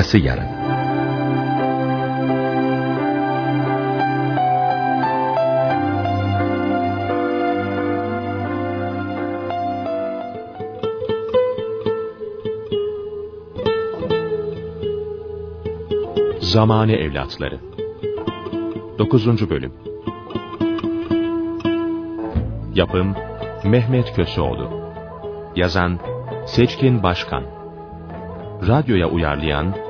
Arkası yarın. Zamane Evlatları 9. Bölüm Yapım Mehmet Köseoğlu Yazan Seçkin Başkan Radyoya uyarlayan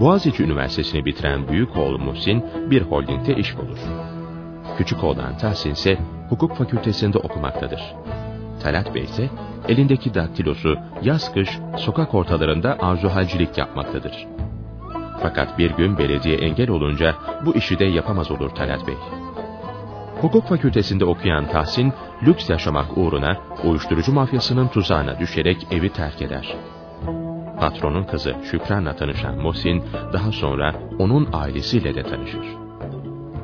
Boğaziçi Üniversitesi'ni bitiren büyük oğlu Muhsin bir holdingde iş bulur. Küçük oğlan Tahsin ise hukuk fakültesinde okumaktadır. Talat Bey ise elindeki daktilosu yaz kış sokak ortalarında arzuhalcilik yapmaktadır. Fakat bir gün belediye engel olunca bu işi de yapamaz olur Talat Bey. Hukuk fakültesinde okuyan Tahsin, lüks yaşamak uğruna uyuşturucu mafyasının tuzağına düşerek evi terk eder. Patronun kızı Şükran'la tanışan Muhsin, daha sonra onun ailesiyle de tanışır.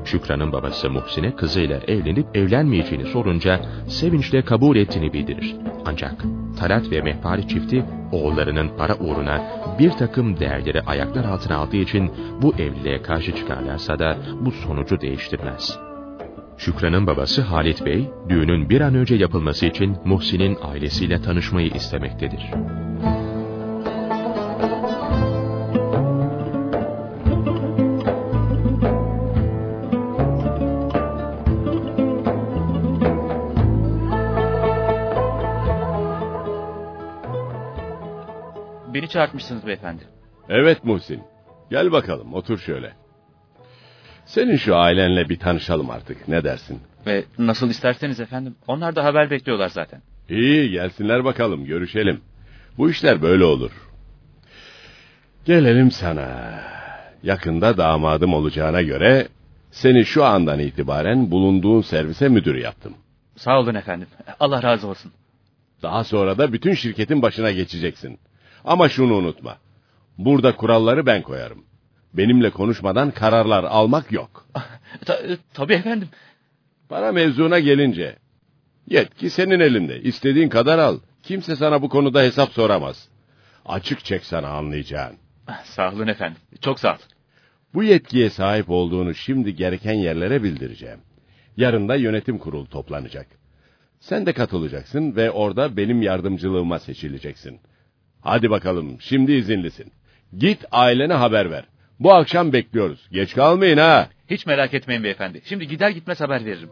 Şükran'ın babası Muhsin'e kızıyla evlenip evlenmeyeceğini sorunca sevinçle kabul ettiğini bildirir. Ancak Talat ve Mehpari çifti oğullarının para uğruna bir takım değerleri ayaklar altına aldığı için bu evliliğe karşı çıkarlarsa da bu sonucu değiştirmez. Şükran'ın babası Halit Bey, düğünün bir an önce yapılması için Muhsin'in ailesiyle tanışmayı istemektedir. Beni çağırtmışsınız beyefendi. Evet Muhsin. Gel bakalım otur şöyle. Senin şu ailenle bir tanışalım artık ne dersin? Ve nasıl isterseniz efendim. Onlar da haber bekliyorlar zaten. İyi gelsinler bakalım görüşelim. Bu işler böyle olur. Gelelim sana. Yakında damadım olacağına göre seni şu andan itibaren bulunduğun servise müdür yaptım. Sağ olun efendim. Allah razı olsun. Daha sonra da bütün şirketin başına geçeceksin. Ama şunu unutma. Burada kuralları ben koyarım. Benimle konuşmadan kararlar almak yok. Ta tabii efendim. Para mevzuna gelince yetki senin elinde. İstediğin kadar al. Kimse sana bu konuda hesap soramaz. Açık çek sana anlayacağın. Sağ olun efendim. Çok sağ olun. Bu yetkiye sahip olduğunu şimdi gereken yerlere bildireceğim. Yarın da yönetim kurulu toplanacak. Sen de katılacaksın ve orada benim yardımcılığıma seçileceksin. Hadi bakalım şimdi izinlisin. Git ailene haber ver. Bu akşam bekliyoruz. Geç kalmayın ha. Hiç merak etmeyin beyefendi. Şimdi gider gitmez haber veririm.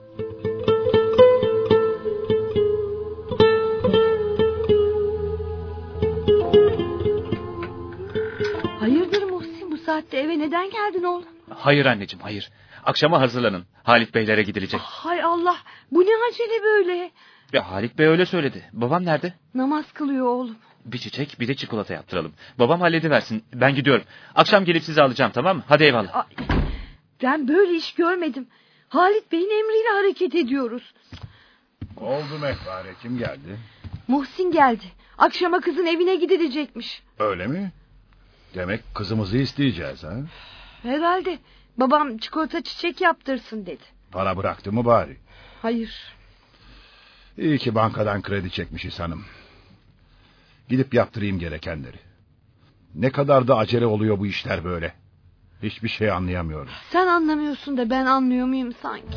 Hayırdır Muhsin bu saatte eve neden geldin oğlum? Hayır anneciğim hayır. Akşama hazırlanın. Halit Beylere gidilecek. Hay Allah bu ne acele böyle? Ya Halit Bey öyle söyledi. Babam nerede? Namaz kılıyor oğlum. Bir çiçek bir de çikolata yaptıralım. Babam hallediversin. Ben gidiyorum. Akşam gelip sizi alacağım tamam mı? Hadi eyvallah. Ay, ben böyle iş görmedim. Halit Bey'in emriyle hareket ediyoruz. Oldu mehpare kim geldi? Muhsin geldi. Akşama kızın evine gidilecekmiş. Öyle mi? Demek kızımızı isteyeceğiz ha? Herhalde. Babam çikolata çiçek yaptırsın dedi. Para bıraktı mı bari? Hayır. İyi ki bankadan kredi çekmişiz hanım. Gidip yaptırayım gerekenleri. Ne kadar da acele oluyor bu işler böyle. Hiçbir şey anlayamıyorum. Sen anlamıyorsun da ben anlıyor muyum sanki?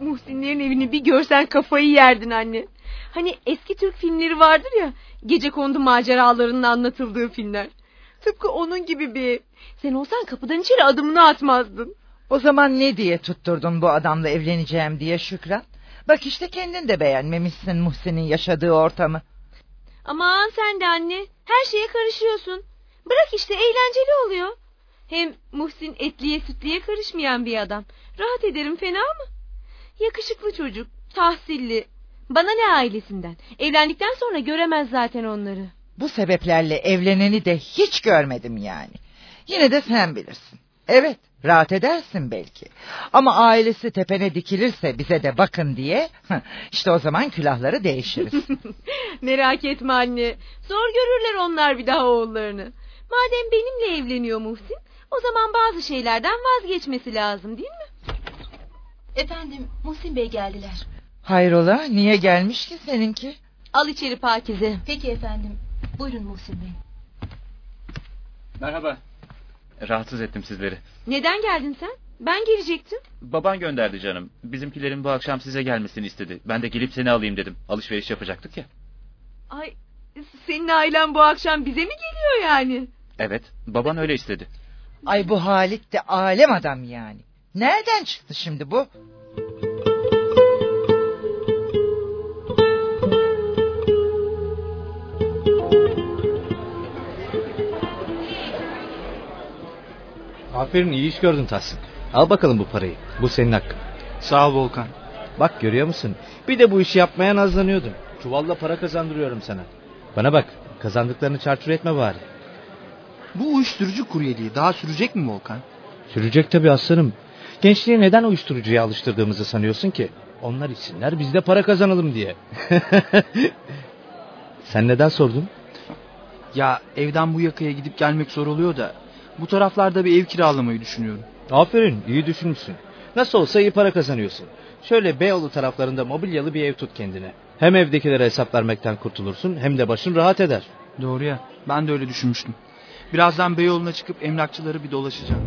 Muhsinlerin evini bir görsen kafayı yerdin anne. Hani eski Türk filmleri vardır ya, gece kondu maceralarının anlatıldığı filmler. Tıpkı onun gibi bir. Sen olsan kapıdan içeri adımını atmazdın. O zaman ne diye tutturdun bu adamla evleneceğim diye Şükran? Bak işte kendin de beğenmemişsin Muhsin'in yaşadığı ortamı. Aman sen de anne, her şeye karışıyorsun. Bırak işte eğlenceli oluyor. Hem Muhsin etliye sütliye karışmayan bir adam. Rahat ederim fena mı? Yakışıklı çocuk, tahsilli. Bana ne ailesinden? Evlendikten sonra göremez zaten onları. Bu sebeplerle evleneni de hiç görmedim yani. Yine de sen bilirsin. Evet rahat edersin belki. Ama ailesi tepene dikilirse bize de bakın diye... ...işte o zaman külahları değişiriz. Merak etme anne. Zor görürler onlar bir daha oğullarını. Madem benimle evleniyor Muhsin... ...o zaman bazı şeylerden vazgeçmesi lazım değil mi? Efendim Muhsin Bey geldiler. Hayrola niye gelmiş ki seninki? Al içeri Pakize. Peki efendim. Buyurun Muhsin Bey. Merhaba. Rahatsız ettim sizleri. Neden geldin sen? Ben gelecektim. Baban gönderdi canım. Bizimkilerin bu akşam size gelmesini istedi. Ben de gelip seni alayım dedim. Alışveriş yapacaktık ya. Ay senin ailen bu akşam bize mi geliyor yani? Evet, baban öyle istedi. Ay bu Halit de alem adam yani. Nereden çıktı şimdi bu? Aferin iyi iş gördün Tahsin. Al bakalım bu parayı. Bu senin hakkın. Sağ ol Volkan. Bak görüyor musun? Bir de bu işi yapmaya nazlanıyordun. Çuvalla para kazandırıyorum sana. Bana bak kazandıklarını çarçur etme bari. Bu uyuşturucu kuryeliği daha sürecek mi Volkan? Sürecek tabii aslanım. Gençliği neden uyuşturucuya alıştırdığımızı sanıyorsun ki? Onlar içsinler biz de para kazanalım diye. Sen neden sordun? Ya evden bu yakaya gidip gelmek zor oluyor da bu taraflarda bir ev kiralamayı düşünüyorum. Aferin iyi düşünmüşsün. Nasıl olsa iyi para kazanıyorsun. Şöyle Beyoğlu taraflarında mobilyalı bir ev tut kendine. Hem evdekilere hesap vermekten kurtulursun hem de başın rahat eder. Doğru ya ben de öyle düşünmüştüm. Birazdan Beyoğlu'na çıkıp emlakçıları bir dolaşacağım.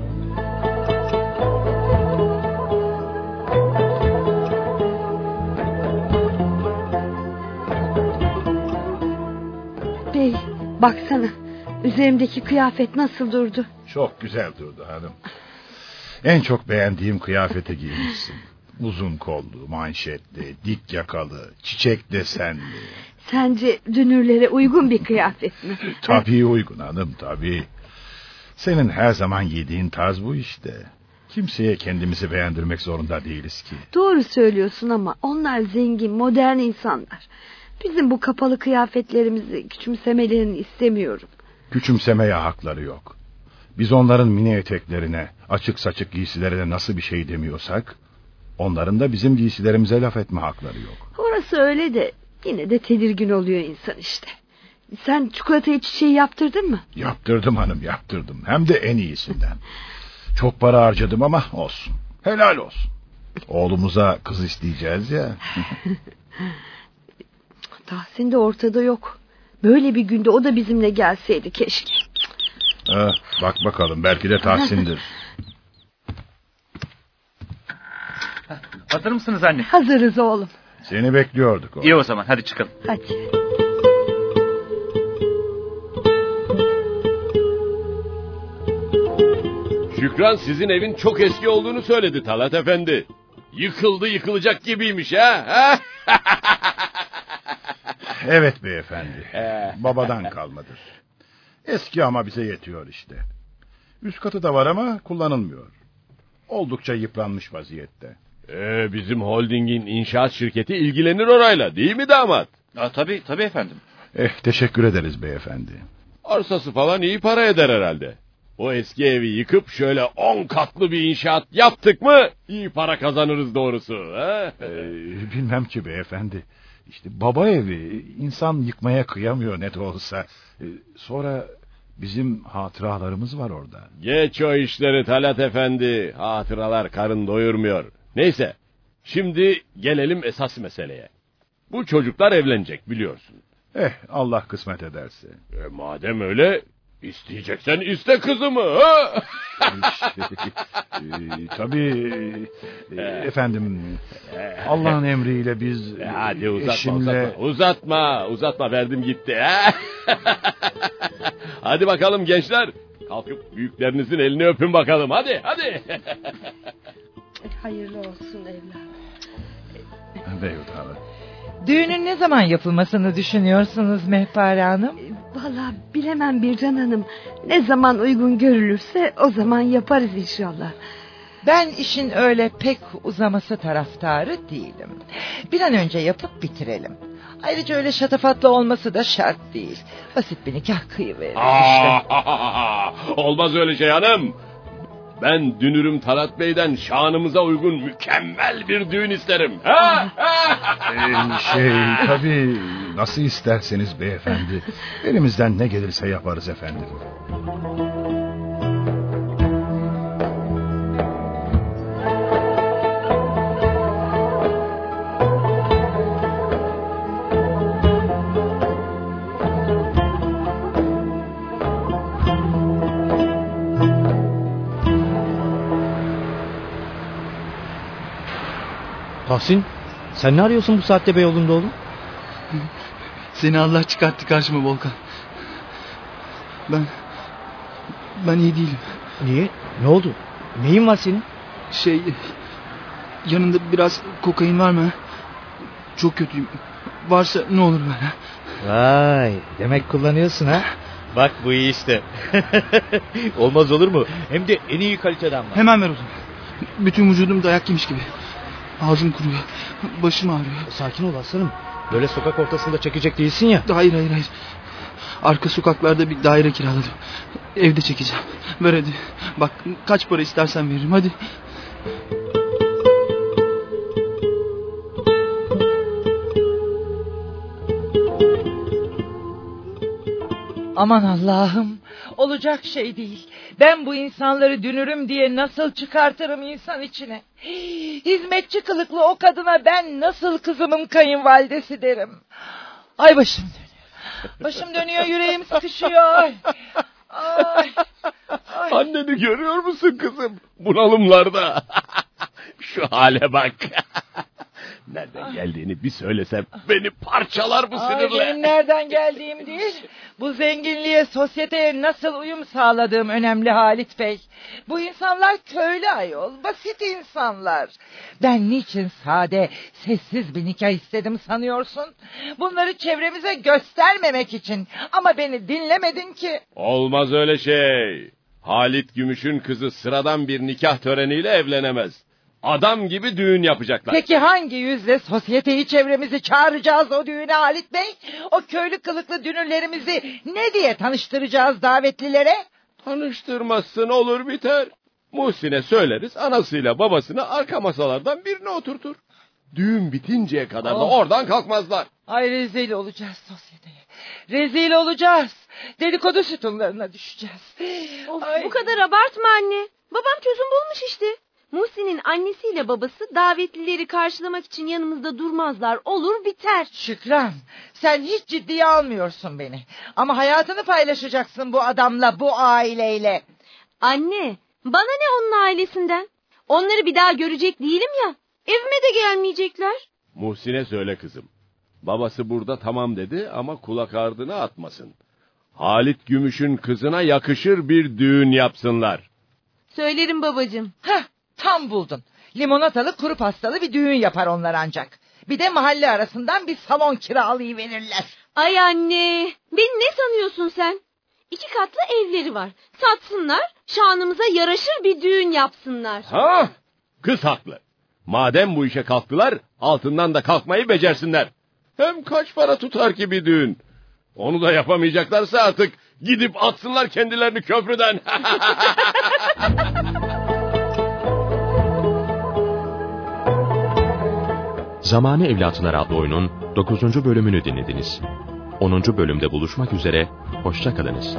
Bey baksana üzerimdeki kıyafet nasıl durdu? Çok güzel durdu hanım. En çok beğendiğim kıyafeti giymişsin. Uzun kollu, manşetli, dik yakalı, çiçek desenli. Sence dünürlere uygun bir kıyafet mi? Tabii uygun hanım tabii. Senin her zaman giydiğin tarz bu işte. Kimseye kendimizi beğendirmek zorunda değiliz ki. Doğru söylüyorsun ama onlar zengin, modern insanlar. Bizim bu kapalı kıyafetlerimizi küçümsemelerini istemiyorum. Küçümsemeye hakları yok. Biz onların mini eteklerine, açık saçık giysilerine nasıl bir şey demiyorsak... ...onların da bizim giysilerimize laf etme hakları yok. Orası öyle de yine de tedirgin oluyor insan işte. Sen çikolatayı çiçeği yaptırdın mı? Yaptırdım hanım yaptırdım. Hem de en iyisinden. Çok para harcadım ama olsun. Helal olsun. Oğlumuza kız isteyeceğiz ya. Tahsin de ortada yok. Böyle bir günde o da bizimle gelseydi keşke. Ha, bak bakalım belki de Tahsin'dir. Hazır mısınız anne? Hazırız oğlum. Seni bekliyorduk. Oğlum. İyi o zaman hadi çıkalım. Hadi. Şükran sizin evin çok eski olduğunu söyledi Talat Efendi. Yıkıldı yıkılacak gibiymiş ha. Evet beyefendi. Ee. Babadan kalmadır. Eski ama bize yetiyor işte. Üst katı da var ama kullanılmıyor. Oldukça yıpranmış vaziyette. Ee, bizim holdingin inşaat şirketi ilgilenir orayla değil mi damat? Aa, tabii tabii efendim. Eh teşekkür ederiz beyefendi. Arsası falan iyi para eder herhalde. O eski evi yıkıp şöyle on katlı bir inşaat yaptık mı iyi para kazanırız doğrusu. Ha? Ee, bilmem ki beyefendi. İşte baba evi insan yıkmaya kıyamıyor ne de olsa. Ee, sonra bizim hatıralarımız var orada. Geç o işleri Talat Efendi. Hatıralar karın doyurmuyor. Neyse. Şimdi gelelim esas meseleye. Bu çocuklar evlenecek biliyorsun. Eh Allah kısmet ederse. E, madem öyle isteyeceksen iste kızımı. Ha? Ee, tabii e, efendim Allah'ın emriyle biz E, Hadi uzatma eşimle... uzatma. Uzatma uzatma verdim gitti. Ha? hadi bakalım gençler. Kalkıp büyüklerinizin elini öpün bakalım hadi hadi. Hayırlı olsun evladım. Beyhut Hanım. Düğünün ne zaman yapılmasını düşünüyorsunuz Mehpare Hanım? Valla bilemem Bircan Hanım. Ne zaman uygun görülürse o zaman yaparız inşallah. Ben işin öyle pek uzaması taraftarı değilim. Bir an önce yapıp bitirelim. Ayrıca öyle şatafatlı olması da şart değil. Basit bir nikah kıyıverir işte. Aa, Olmaz öyle şey hanım. Ben dünürüm Talat Bey'den şanımıza uygun mükemmel bir düğün isterim. Ha? Ee, şey tabii nasıl isterseniz beyefendi. Elimizden ne gelirse yaparız efendim. Tahsin sen ne arıyorsun bu saatte Beyoğlu'nda oğlum? Seni Allah çıkarttı karşıma Volkan. Ben... Ben iyi değilim. Niye? Ne oldu? Neyin var senin? Şey... Yanında biraz kokain var mı? Çok kötüyüm. Varsa ne olur bana. Vay demek kullanıyorsun ha? Bak bu iyi işte. Olmaz olur mu? Hem de en iyi kaliteden var. Hemen ver o zaman. Bütün vücudum dayak yemiş gibi. Ağzım kuruyor. Başım ağrıyor. Sakin ol aslanım. Böyle sokak ortasında çekecek değilsin ya. Hayır hayır hayır. Arka sokaklarda bir daire kiraladım. Evde çekeceğim. Ver hadi. Bak kaç para istersen veririm hadi. Aman Allah'ım olacak şey değil. Ben bu insanları dünürüm diye nasıl çıkartırım insan içine? Hizmetçi kılıklı o kadına ben nasıl kızımın kayınvalidesi derim. Ay başım dönüyor. Başım dönüyor yüreğim sıkışıyor. Ay. Ay. Anneni görüyor musun kızım? Bunalımlarda. Şu hale bak. Nereden geldiğini bir söylesem beni parçalar bu sinirle. benim nereden geldiğim değil. Bu zenginliğe, sosyeteye nasıl uyum sağladığım önemli Halit Bey. Bu insanlar köylü ayol, basit insanlar. Ben niçin sade, sessiz bir nikah istedim sanıyorsun? Bunları çevremize göstermemek için. Ama beni dinlemedin ki. Olmaz öyle şey. Halit Gümüş'ün kızı sıradan bir nikah töreniyle evlenemez. Adam gibi düğün yapacaklar. Peki hangi yüzle sosyeteyi çevremizi çağıracağız o düğüne Halit Bey? O köylü kılıklı dünürlerimizi ne diye tanıştıracağız davetlilere? Tanıştırmazsın olur biter. Muhsin'e söyleriz anasıyla babasını arka masalardan birine oturtur. Düğün bitinceye kadar da Oh. oradan kalkmazlar. Ay rezil olacağız sosyeteye. Rezil olacağız. Dedikodu sütunlarına düşeceğiz. Of, Ay. bu kadar abartma anne. Babam çözüm bulmuş işte. Muhsin'in annesiyle babası davetlileri karşılamak için yanımızda durmazlar. Olur biter. Şükran sen hiç ciddiye almıyorsun beni. Ama hayatını paylaşacaksın bu adamla bu aileyle. Anne, bana ne onun ailesinden? Onları bir daha görecek değilim ya. Evime de gelmeyecekler. Muhsin'e söyle kızım. Babası burada tamam dedi ama kulak ardına atmasın. Halit Gümüş'ün kızına yakışır bir düğün yapsınlar. Söylerim babacığım. Heh, tam buldun. Limonatalı kuru pastalı bir düğün yapar onlar ancak. Bir de mahalle arasından bir salon kiralayıverirler. Ay anne, beni ne sanıyorsun sen? İki katlı evleri var. Satsınlar, şanımıza yaraşır bir düğün yapsınlar. Ha? Kız haklı. Madem bu işe kalktılar, altından da kalkmayı becersinler. Hem kaç para tutar ki bir düğün? Onu da yapamayacaklarsa artık gidip atsınlar kendilerini köprüden. Zamanı Evlatlar adlı oyunun 9. bölümünü dinlediniz. 10. bölümde buluşmak üzere, hoşçakalınız.